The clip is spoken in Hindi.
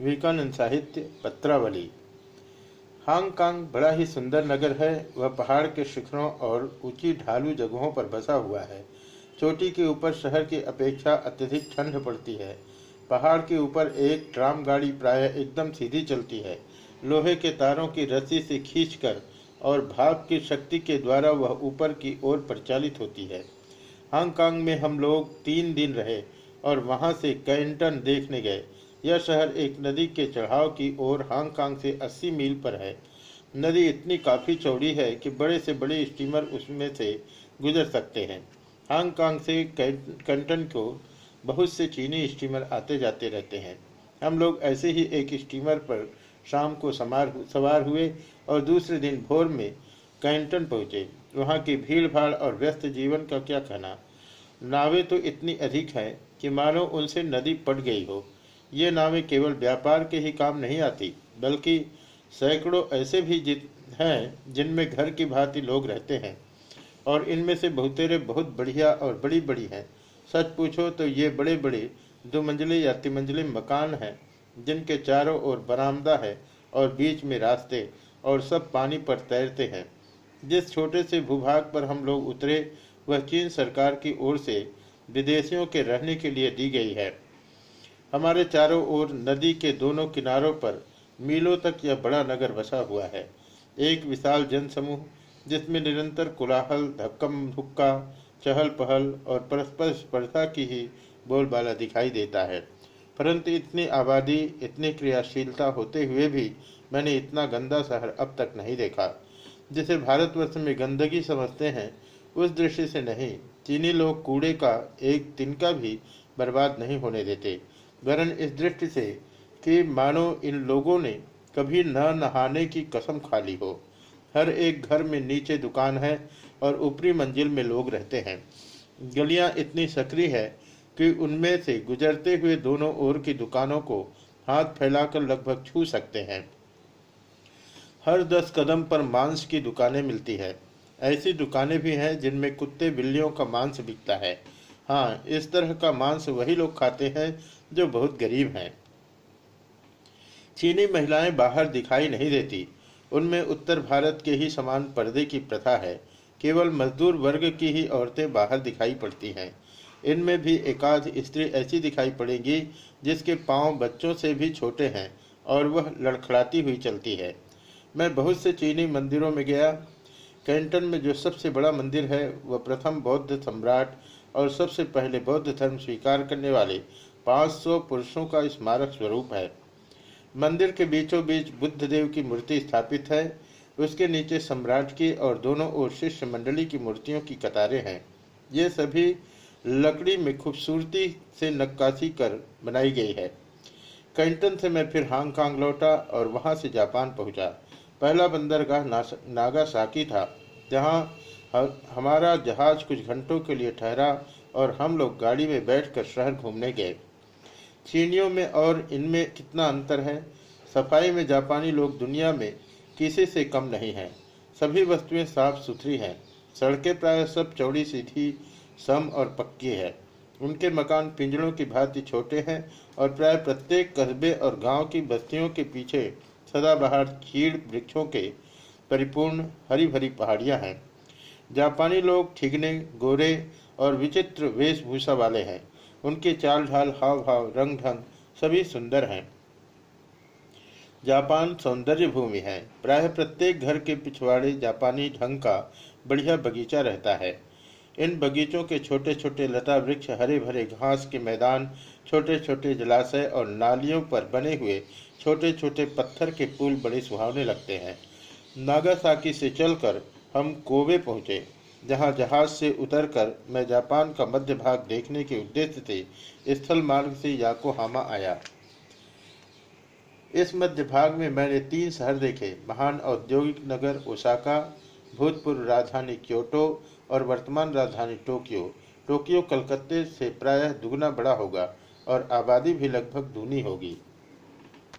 विवेकानंद साहित्य पत्रावली। हांगकांग बड़ा ही सुंदर नगर है, वह पहाड़ के शिखरों और ऊँची ढालू जगहों पर बसा हुआ है। चोटी के ऊपर शहर की अपेक्षा अत्यधिक ठंड पड़ती है। पहाड़ के ऊपर एक ट्राम गाड़ी प्राय एकदम सीधी चलती है। लोहे के तारों की रस्सी से खींचकर और भाप की शक्ति के द्वारा वह ऊपर की ओर प्रचालित होती है। हांगकांग में हम लोग तीन दिन रहे और वहाँ से कैंटन देखने गए। यह शहर एक नदी के चढ़ाव की ओर हांगकांग से 80 मील पर है। नदी इतनी काफ़ी चौड़ी है कि बड़े से बड़े स्टीमर उसमें से गुजर सकते हैं। हांगकांग से कैंटन को बहुत से चीनी स्टीमर आते जाते रहते हैं। हम लोग ऐसे ही एक स्टीमर पर शाम को समार, सवार हुए और दूसरे दिन भोर में कैंटन पहुँचे। वहाँ की भीड़ भाड़ और व्यस्त जीवन का क्या कहना? नावें तो इतनी अधिक हैं कि मानो उनसे नदी पट गई हो। ये नावें केवल व्यापार के ही काम नहीं आती, बल्कि सैकड़ों ऐसे भी जित हैं जिनमें घर की भांति लोग रहते हैं, और इनमें से बहुतेरे बहुत बढ़िया और बड़ी बड़ी हैं। सच पूछो तो ये बड़े बड़े दो मंजिले या तिमंजिले मकान हैं, जिनके चारों ओर बरामदा है और बीच में रास्ते और सब पानी पर तैरते हैं। जिस छोटे से भूभाग पर हम लोग उतरे, वह चीन सरकार की ओर से विदेशियों के रहने के लिए दी गई है। हमारे चारों ओर नदी के दोनों किनारों पर मीलों तक यह बड़ा नगर बसा हुआ है। एक विशाल जनसमूह, जिसमें निरंतर कोलाहल, धक्कम धुक्का चहल पहल और परस्पर स्पर्धा की ही बोलबाला दिखाई देता है। परंतु इतनी आबादी, इतनी क्रियाशीलता होते हुए भी मैंने इतना गंदा शहर अब तक नहीं देखा। जिसे भारतवर्ष में गंदगी समझते हैं, उस दृष्टि से नहीं, चीनी लोग कूड़े का एक तिनका भी बर्बाद नहीं होने देते। वरन इस दृष्टि से कि मानो इन लोगों ने कभी न नहाने की कसम खा ली हो। हर एक घर में नीचे दुकान है और ऊपरी मंजिल में लोग रहते हैं। गलियाँ इतनी सक्रिय है कि उनमें से गुजरते हुए दोनों ओर की दुकानों को हाथ फैलाकर लगभग छू सकते हैं। हर दस कदम पर मांस की दुकानें मिलती है। ऐसी दुकानें भी हैं जिनमें कुत्ते बिल्लियों का मांस बिकता है। हाँ इस तरह का मांस वही लोग खाते हैं जो बहुत गरीब हैं। चीनी महिलाएँ बाहर दिखाई नहीं देती। उनमें उत्तर भारत के ही समान पर्दे की प्रथा है। केवल मजदूर वर्ग की ही औरतें बाहर दिखाई पड़ती हैं। इनमें भी एकाध स्त्री ऐसी दिखाई पड़ेगी, जिसके पाँव बच्चों से भी छोटे हैं और वह लड़खड़ाती हुई चलती है। मैं बहुत से चीनी मंदिरों में गया। कैंटन में जो सबसे बड़ा मंदिर है, वह प्रथम बौद्ध सम्राट और सबसे पहले बौद्ध धर्म स्वीकार करने वाले 500 पुरुषों का स्मारक स्वरूप है। मंदिर के बीचों बीच बुद्ध देव की मूर्ति स्थापित है। उसके नीचे सम्राट की और दोनों ओर शिष्य मंडली की मूर्तियों की कतारें हैं। ये सभी लकड़ी में खूबसूरती से नक्काशी कर बनाई गई है। कैंटन से मैं फिर हांगकांग लौटा और वहाँ से जापान पहुँचा। पहला बंदरगाह नागासाकी था, जहाँ हमारा जहाज़ कुछ घंटों के लिए ठहरा और हम लोग गाड़ी में बैठकर शहर घूमने गए। चीनियों में और इनमें कितना अंतर है? सफ़ाई में जापानी लोग दुनिया में किसी से कम नहीं हैं। सभी वस्तुएँ साफ़ सुथरी हैं। सड़कें प्राय सब चौड़ी सीधी, सम और पक्की है। उनके मकान पिंजड़ों की भांति छोटे हैं और प्राय प्रत्येक कस्बे और गाँव की बस्तियों के पीछे सदाबहार चीड़ वृक्षों के परिपूर्ण हरी भरी पहाड़ियाँ हैं। जापानी लोग ठिगने, गोरे और विचित्र वेशभूषा वाले हैं। उनके चाल ढाल, हाव भाव, रंग ढंग सभी सुंदर हैं। जापान सौंदर्य भूमि है। प्राय प्रत्येक घर के पिछवाड़े जापानी ढंग का बढ़िया बगीचा रहता है। इन बगीचों के छोटे छोटे लता वृक्ष हरे भरे घास के मैदान छोटे छोटे जलाशय और नालियों पर बने हुए छोटे छोटे पत्थर के पुल बड़े सुहावने लगते हैं। नागासाकी से चलकर हम कोबे पहुँचे। जहाँ जहाज़ से उतरकर मैं जापान का मध्य भाग देखने के उद्देश्य से स्थल मार्ग से याकोहामा आया। इस मध्य भाग में मैंने तीन शहर देखे, महान औद्योगिक नगर ओसाका, भूतपूर्व राजधानी क्योटो और वर्तमान राजधानी टोक्यो। टोक्यो कलकत्ते से प्रायः दुगना बड़ा होगा और आबादी भी लगभग दूनी होगी।